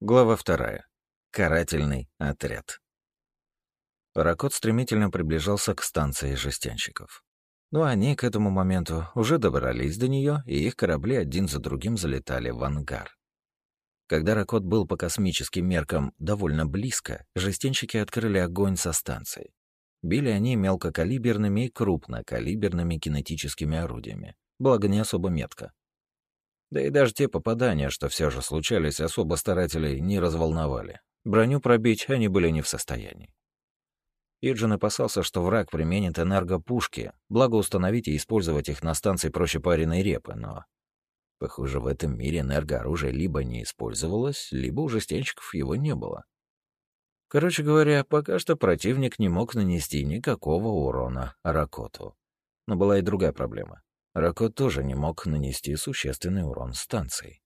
Глава вторая. Карательный отряд. Паракот стремительно приближался к станции жестянщиков. Но они к этому моменту уже добрались до нее, и их корабли один за другим залетали в ангар. Когда Ракот был по космическим меркам довольно близко, жестянщики открыли огонь со станции. Били они мелкокалиберными и крупнокалиберными кинетическими орудиями, благо не особо метко. Да и даже те попадания, что все же случались, особо старателей не разволновали. Броню пробить они были не в состоянии. Иджин опасался, что враг применит энергопушки, благо установить и использовать их на станции проще пареной репы, но... Похоже, в этом мире энергооружие либо не использовалось, либо у жестянщиков его не было. Короче говоря, пока что противник не мог нанести никакого урона Ракоту. Но была и другая проблема. Ракот тоже не мог нанести существенный урон станции.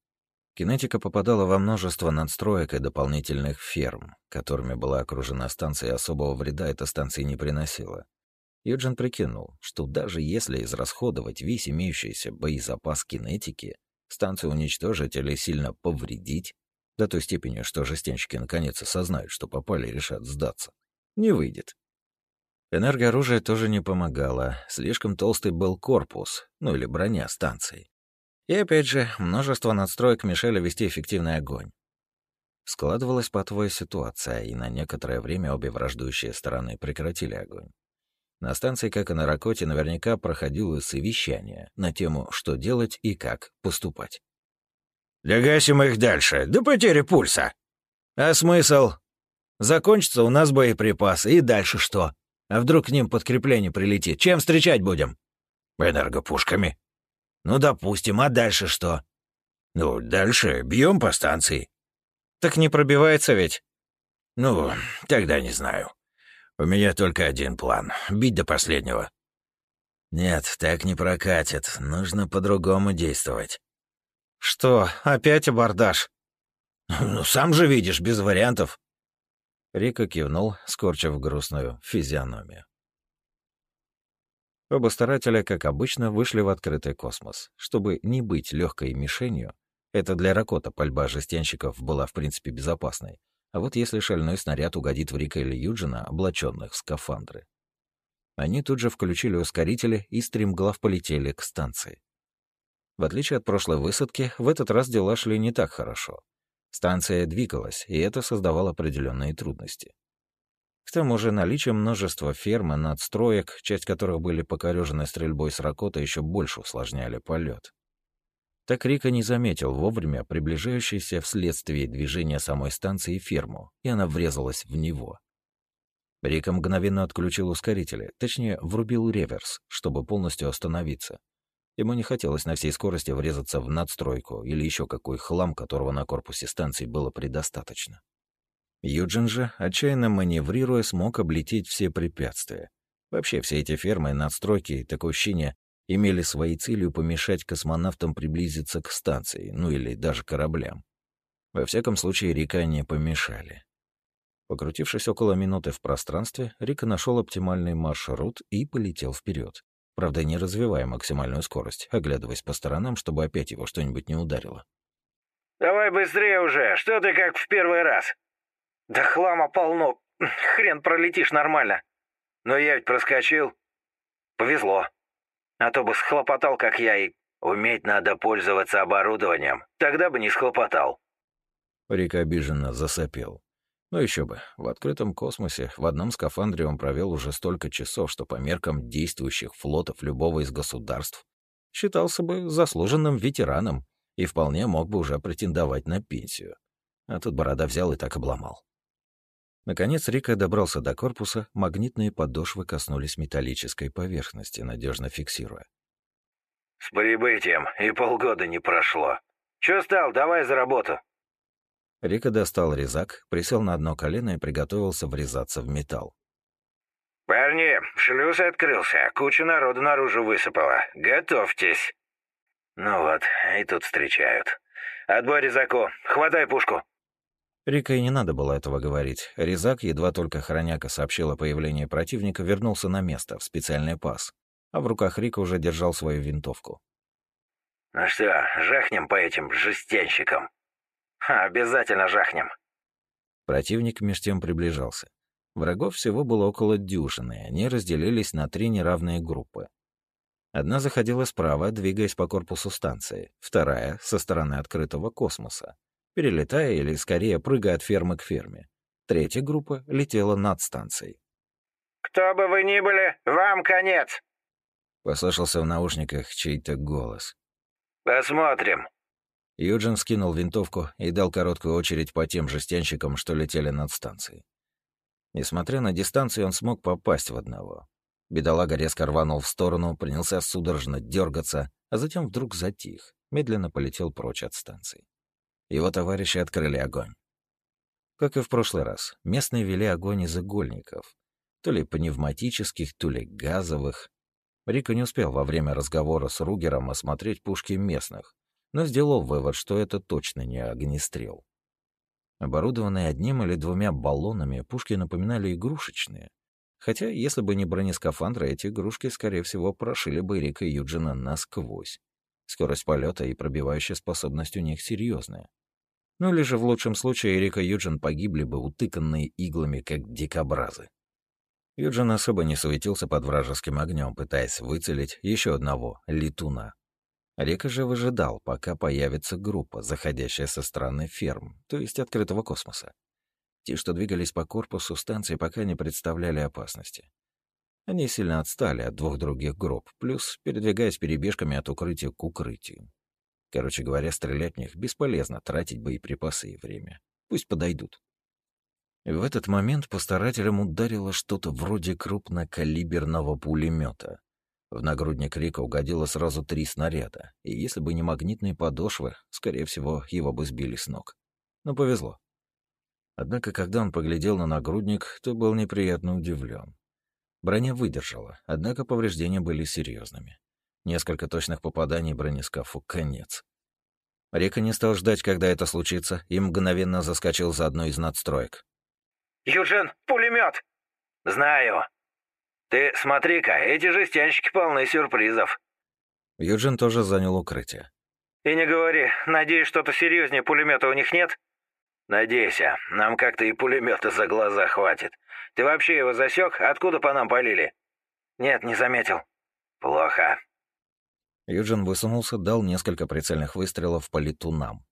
Кинетика попадала во множество надстроек и дополнительных ферм, которыми была окружена станция, и особого вреда эта станция не приносила. Юджин прикинул, что даже если израсходовать весь имеющийся боезапас кинетики, станцию уничтожить или сильно повредить, до той степени, что жестянщики наконец осознают, что попали и решат сдаться, не выйдет. Энергооружие тоже не помогало. Слишком толстый был корпус, ну или броня станции. И опять же, множество надстроек мешали вести эффективный огонь. Складывалась патовая ситуация, и на некоторое время обе враждующие стороны прекратили огонь. На станции, как и на Ракоте, наверняка проходило совещание на тему, что делать и как поступать. «Догасим их дальше, до потери пульса». «А смысл? Закончится у нас боеприпасы, и дальше что?» А вдруг к ним подкрепление прилетит? Чем встречать будем? Энергопушками. Ну, допустим, а дальше что? Ну, дальше бьем по станции. Так не пробивается ведь? Ну, тогда не знаю. У меня только один план — бить до последнего. Нет, так не прокатит. Нужно по-другому действовать. Что, опять абордаж? Ну, сам же видишь, без вариантов. Рика кивнул, скорчив грустную физиономию. Оба старателя, как обычно, вышли в открытый космос. Чтобы не быть легкой мишенью, это для Ракота пальба жестянщиков была в принципе безопасной. А вот если шальной снаряд угодит в Рика или Юджина, облаченных в скафандры. Они тут же включили ускорители и стремглав полетели к станции. В отличие от прошлой высадки, в этот раз дела шли не так хорошо. Станция двигалась, и это создавало определенные трудности. К тому же наличие множества ферм и надстроек, часть которых были покорежены стрельбой с ракота, еще больше усложняли полет. Так Рика не заметил вовремя приближающейся вследствие движения самой станции ферму, и она врезалась в него. Рика мгновенно отключил ускорители, точнее, врубил реверс, чтобы полностью остановиться, Ему не хотелось на всей скорости врезаться в надстройку или еще какой хлам, которого на корпусе станции было предостаточно. Юджин же, отчаянно маневрируя, смог облететь все препятствия. Вообще, все эти фермы и надстройки, такое ощущение, имели своей целью помешать космонавтам приблизиться к станции, ну или даже кораблям. Во всяком случае, Рика не помешали. Покрутившись около минуты в пространстве, Рика нашел оптимальный маршрут и полетел вперед. Правда, не развивая максимальную скорость, оглядываясь по сторонам, чтобы опять его что-нибудь не ударило. «Давай быстрее уже! Что ты как в первый раз?» «Да хлама полно! Хрен пролетишь нормально!» «Но я ведь проскочил!» «Повезло! А то бы схлопотал, как я, и...» «Уметь надо пользоваться оборудованием, тогда бы не схлопотал!» Рик обиженно засопел. Ну еще бы, в открытом космосе в одном скафандре он провел уже столько часов, что по меркам действующих флотов любого из государств считался бы заслуженным ветераном и вполне мог бы уже претендовать на пенсию. А тут борода взял и так обломал. Наконец Рика добрался до корпуса, магнитные подошвы коснулись металлической поверхности, надежно фиксируя. «С прибытием, и полгода не прошло. Чё стал, давай за работу!» Рика достал резак, присел на одно колено и приготовился врезаться в металл. «Парни, шлюз открылся, куча народу наружу высыпала. Готовьтесь!» «Ну вот, и тут встречают. Отбой резаку, хватай пушку!» Рика и не надо было этого говорить. Резак, едва только хроняка сообщил о появлении противника, вернулся на место, в специальный пас. А в руках Рика уже держал свою винтовку. «Ну что, жахнем по этим жестянщикам?» Обязательно жахнем. Противник меж тем приближался. Врагов всего было около дюжины, они разделились на три неравные группы. Одна заходила справа, двигаясь по корпусу станции, вторая — со стороны открытого космоса, перелетая или, скорее, прыгая от фермы к ферме. Третья группа летела над станцией. «Кто бы вы ни были, вам конец!» Послышался в наушниках чей-то голос. «Посмотрим». Юджин скинул винтовку и дал короткую очередь по тем жестянщикам, что летели над станцией. Несмотря на дистанцию, он смог попасть в одного. Бедолага резко рванул в сторону, принялся судорожно дергаться, а затем вдруг затих, медленно полетел прочь от станции. Его товарищи открыли огонь. Как и в прошлый раз, местные вели огонь из игольников. То ли пневматических, то ли газовых. Рика не успел во время разговора с Ругером осмотреть пушки местных, но сделал вывод, что это точно не огнестрел. Оборудованные одним или двумя баллонами, пушки напоминали игрушечные. Хотя, если бы не бронескафандры, эти игрушки, скорее всего, прошили бы Рика Юджина насквозь. Скорость полета и пробивающая способность у них серьезная. Ну или же в лучшем случае Эрика и Юджин погибли бы, утыканные иглами, как дикобразы. Юджин особо не суетился под вражеским огнем, пытаясь выцелить еще одного летуна. Река же выжидал, пока появится группа, заходящая со стороны ферм, то есть открытого космоса. Те, что двигались по корпусу станции, пока не представляли опасности. Они сильно отстали от двух других групп, плюс передвигаясь перебежками от укрытия к укрытию. Короче говоря, стрелять в них бесполезно, тратить боеприпасы и время. Пусть подойдут. В этот момент по старателям ударило что-то вроде крупнокалиберного пулемета. В нагрудник Рика угодило сразу три снаряда, и если бы не магнитные подошвы, скорее всего, его бы сбили с ног. Но повезло. Однако, когда он поглядел на нагрудник, то был неприятно удивлен. Броня выдержала, однако повреждения были серьезными. Несколько точных попаданий бронескафу — конец. Река не стал ждать, когда это случится, и мгновенно заскочил за одну из надстроек. «Юджин, пулемет! «Знаю. Ты смотри-ка, эти жестянщики полны сюрпризов». Юджин тоже занял укрытие. «И не говори, надеюсь, что-то серьезнее пулемета у них нет?» «Надейся, нам как-то и пулемета за глаза хватит. Ты вообще его засек? Откуда по нам полили?» «Нет, не заметил». «Плохо. Юджин высунулся, дал несколько прицельных выстрелов по летунам.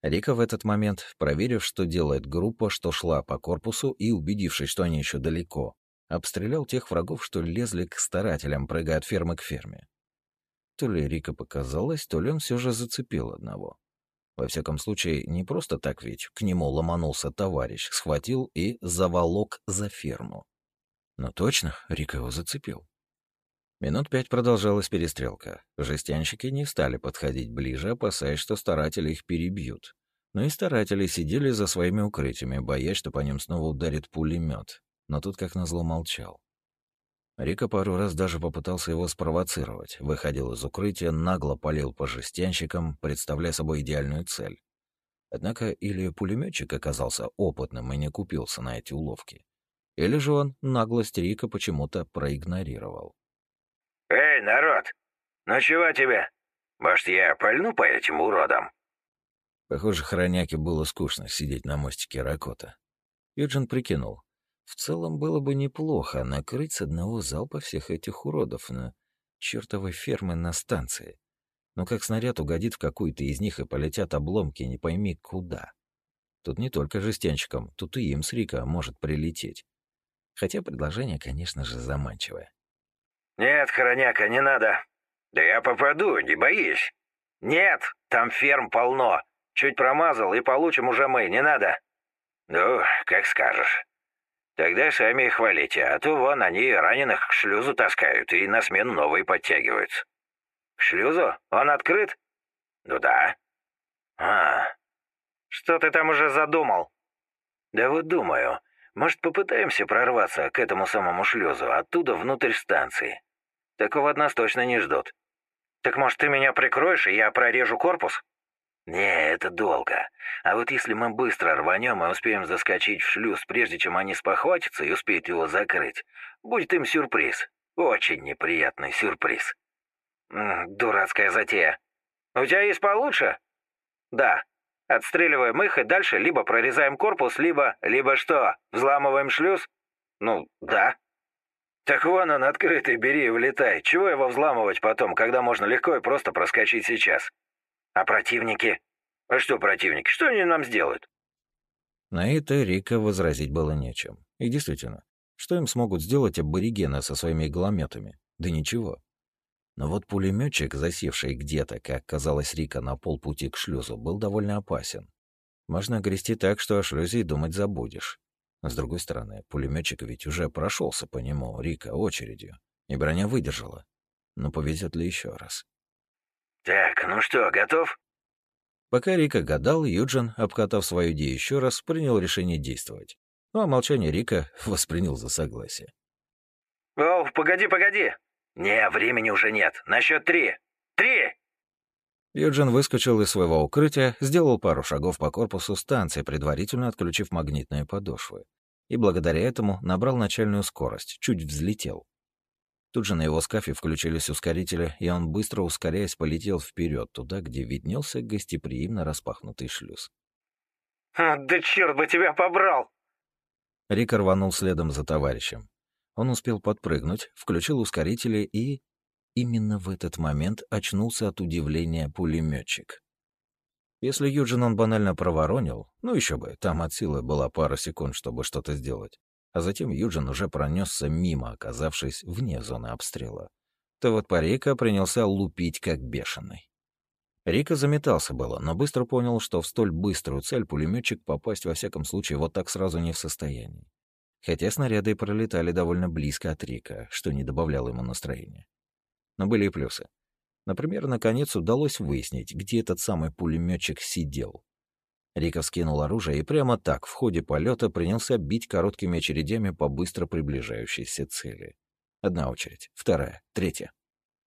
Рика в этот момент, проверив, что делает группа, что шла по корпусу, и убедившись, что они еще далеко, обстрелял тех врагов, что лезли к старателям, прыгая от фермы к ферме. То ли Рика показалось, то ли он все же зацепил одного. Во всяком случае, не просто так ведь к нему ломанулся товарищ, схватил и заволок за ферму. Но точно Рика его зацепил. Минут пять продолжалась перестрелка. Жестянщики не стали подходить ближе, опасаясь, что старатели их перебьют. Но и старатели сидели за своими укрытиями, боясь, что по ним снова ударит пулемет. Но тут, как назло, молчал. Рика пару раз даже попытался его спровоцировать, выходил из укрытия, нагло палил по жестянщикам, представляя собой идеальную цель. Однако или пулеметчик оказался опытным и не купился на эти уловки, или же он наглость Рика почему-то проигнорировал. «Эй, народ! Ну чего тебе? Может, я пальну по этим уродам?» Похоже, хроняке было скучно сидеть на мостике Ракота. Юджин прикинул. В целом было бы неплохо накрыть с одного залпа всех этих уродов на чертовой фермы на станции. Но как снаряд угодит в какую-то из них и полетят обломки не пойми куда. Тут не только жестянщикам, тут и им с Рика может прилететь. Хотя предложение, конечно же, заманчивое. «Нет, Хороняка, не надо. Да я попаду, не боись». «Нет, там ферм полно. Чуть промазал, и получим уже мы, не надо». «Ну, как скажешь. Тогда сами их хвалите, а то вон они раненых к шлюзу таскают и на смену новые подтягиваются». «К шлюзу? Он открыт?» «Ну да». «А, что ты там уже задумал?» «Да вот думаю, может, попытаемся прорваться к этому самому шлюзу, оттуда внутрь станции. Такого от нас точно не ждут. Так может, ты меня прикроешь, и я прорежу корпус? Не, это долго. А вот если мы быстро рванем и успеем заскочить в шлюз, прежде чем они спохватятся и успеют его закрыть, будет им сюрприз. Очень неприятный сюрприз. Дурацкая затея. У тебя есть получше? Да. Отстреливаем их и дальше либо прорезаем корпус, либо... Либо что, взламываем шлюз? Ну, да. Так вон он открытый, бери и влетай. Чего его взламывать потом, когда можно легко и просто проскочить сейчас? А противники? А что противники? Что они нам сделают? На это Рика возразить было нечем. И действительно, что им смогут сделать аборигены со своими иглометами? Да ничего. Но вот пулеметчик, засевший где-то, как казалось Рика, на полпути к шлюзу, был довольно опасен. Можно грести так, что о шлюзе и думать забудешь. С другой стороны, пулеметчик ведь уже прошелся по нему, Рика, очередью, и броня выдержала. Но повезет ли еще раз? «Так, ну что, готов?» Пока Рика гадал, Юджин, обкатав свою идею еще раз, принял решение действовать. Ну а молчание Рика воспринял за согласие. «О, погоди, погоди! Не, времени уже нет. На счет три! Три!» Юджин выскочил из своего укрытия, сделал пару шагов по корпусу станции, предварительно отключив магнитные подошвы. И благодаря этому набрал начальную скорость, чуть взлетел. Тут же на его скафе включились ускорители, и он, быстро ускоряясь, полетел вперед туда, где виднелся гостеприимно распахнутый шлюз. А, «Да черт бы тебя побрал!» Рик рванул следом за товарищем. Он успел подпрыгнуть, включил ускорители и Именно в этот момент очнулся от удивления пулеметчик. Если Юджин он банально проворонил, ну еще бы, там от силы была пара секунд, чтобы что-то сделать, а затем Юджин уже пронесся мимо, оказавшись вне зоны обстрела, то вот по Рика принялся лупить как бешеный. Рика заметался было, но быстро понял, что в столь быструю цель пулеметчик попасть во всяком случае вот так сразу не в состоянии. Хотя снаряды пролетали довольно близко от Рика, что не добавляло ему настроения. Но были и плюсы. Например, наконец удалось выяснить, где этот самый пулеметчик сидел. Рика скинул оружие и прямо так, в ходе полета, принялся бить короткими очередями по быстро приближающейся цели. Одна очередь, вторая, третья.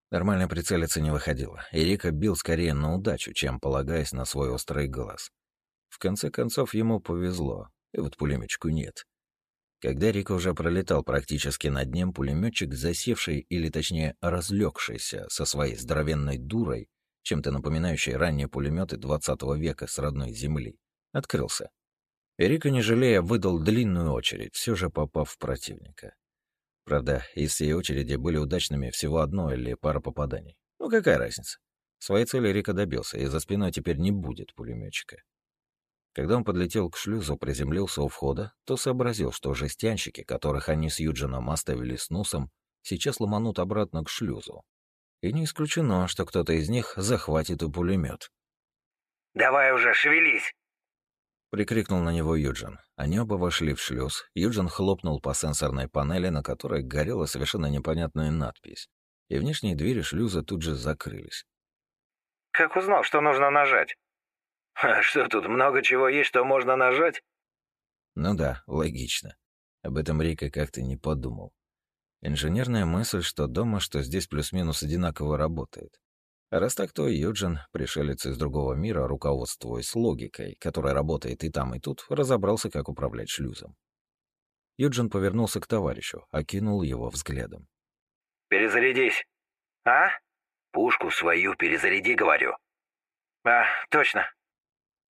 Нормально прицелиться не выходило, и Рика бил скорее на удачу, чем полагаясь на свой острый глаз. В конце концов, ему повезло, и вот пулеметчику нет. Когда Рика уже пролетал практически над ним, пулеметчик, засевший, или точнее разлегшийся со своей здоровенной дурой, чем-то напоминающей ранние пулеметы 20 века с родной земли, открылся. И Рика, не жалея, выдал длинную очередь, все же попав в противника. Правда, из всей очереди были удачными всего одно или пара попаданий. Ну какая разница? Своей цели Рика добился, и за спиной теперь не будет пулеметчика. Когда он подлетел к шлюзу, приземлился у входа, то сообразил, что жестянщики, которых они с Юджином оставили с носом, сейчас ломанут обратно к шлюзу. И не исключено, что кто-то из них захватит и пулемет. «Давай уже, шевелись!» Прикрикнул на него Юджин. Они оба вошли в шлюз. Юджин хлопнул по сенсорной панели, на которой горела совершенно непонятная надпись. И внешние двери шлюза тут же закрылись. «Как узнал, что нужно нажать?» А что тут, много чего есть, что можно нажать? Ну да, логично. Об этом Рика как-то не подумал. Инженерная мысль, что дома, что здесь плюс-минус одинаково работает. А раз так, то Юджин, пришелец из другого мира, руководствуясь логикой, которая работает и там, и тут, разобрался, как управлять шлюзом. Юджин повернулся к товарищу, окинул его взглядом. «Перезарядись!» «А?» «Пушку свою перезаряди, говорю». «А, точно!»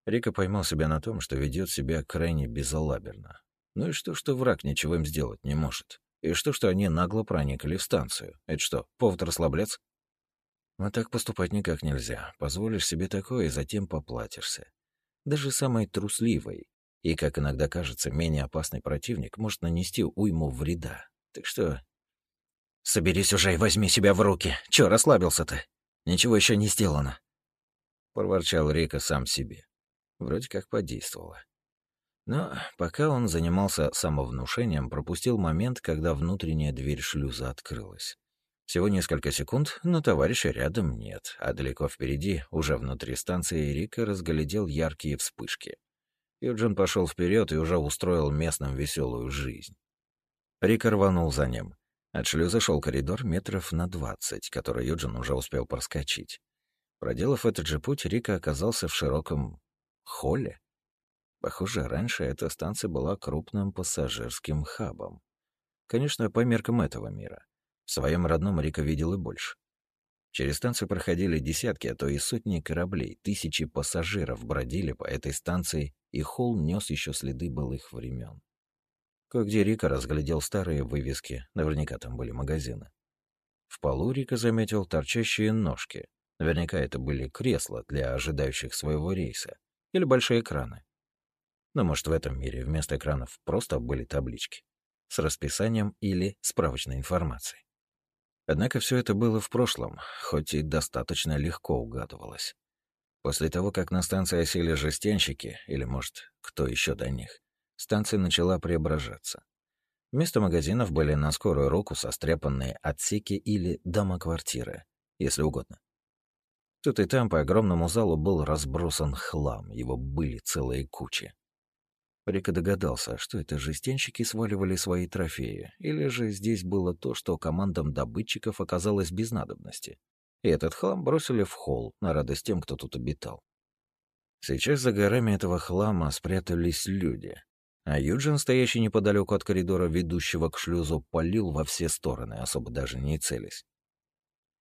Рика поймал себя на том, что ведет себя крайне безалаберно. Ну и что, что враг ничего им сделать не может? И что, что они нагло проникли в станцию? Это что, повод расслабляться? Но так поступать никак нельзя. Позволишь себе такое, и затем поплатишься. Даже самый трусливый и, как иногда кажется, менее опасный противник может нанести уйму вреда. Так что... «Соберись уже и возьми себя в руки. Чё расслабился-то? Ничего еще не сделано», — проворчал Рика сам себе. Вроде как подействовало. Но пока он занимался самовнушением, пропустил момент, когда внутренняя дверь шлюза открылась. Всего несколько секунд, но товарища рядом нет, а далеко впереди, уже внутри станции, Рика разглядел яркие вспышки. Юджин пошел вперед и уже устроил местным веселую жизнь. Рика рванул за ним. От шлюза шел коридор метров на двадцать, который Юджин уже успел проскочить. Проделав этот же путь, Рика оказался в широком холле. Похоже, раньше эта станция была крупным пассажирским хабом. Конечно, по меркам этого мира. В своем родном Рика видел и больше. Через станцию проходили десятки, а то и сотни кораблей, тысячи пассажиров бродили по этой станции, и холл нес еще следы былых времен. Кое-где Рика разглядел старые вывески, наверняка там были магазины. В полу Рика заметил торчащие ножки. Наверняка это были кресла для ожидающих своего рейса. Или большие экраны. Но может в этом мире вместо экранов просто были таблички с расписанием или справочной информацией. Однако все это было в прошлом, хоть и достаточно легко угадывалось. После того, как на станции осели жестянщики, или, может, кто еще до них, станция начала преображаться. Вместо магазинов были на скорую руку состряпанные отсеки или дома-квартиры, если угодно. Тут и там по огромному залу был разбросан хлам, его были целые кучи. Рика догадался, что это жестянщики сваливали свои трофеи, или же здесь было то, что командам добытчиков оказалось без надобности. И этот хлам бросили в холл, на радость тем, кто тут обитал. Сейчас за горами этого хлама спрятались люди, а Юджин, стоящий неподалеку от коридора, ведущего к шлюзу, полил во все стороны, особо даже не целясь.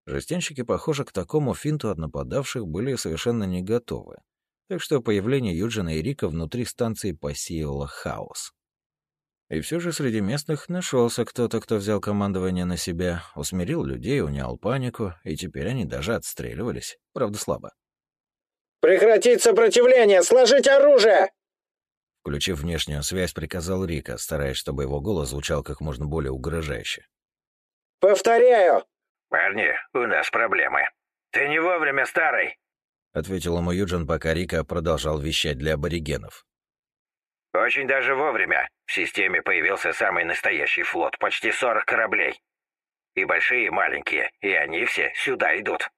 Жестянщики, похоже, к такому финту от нападавших были совершенно не готовы, так что появление Юджина и Рика внутри станции посеяло хаос. И все же среди местных нашелся кто-то, кто взял командование на себя, усмирил людей, унял панику, и теперь они даже отстреливались, правда слабо. «Прекратить сопротивление! Сложить оружие!» Включив внешнюю связь, приказал Рика, стараясь, чтобы его голос звучал как можно более угрожающе. «Повторяю!» «Парни, у нас проблемы. Ты не вовремя, старый!» — ответил ему Юджин, пока Рика продолжал вещать для аборигенов. «Очень даже вовремя. В системе появился самый настоящий флот, почти 40 кораблей. И большие, и маленькие, и они все сюда идут».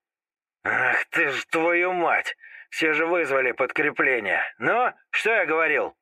«Ах ты ж твою мать! Все же вызвали подкрепление. Ну, что я говорил?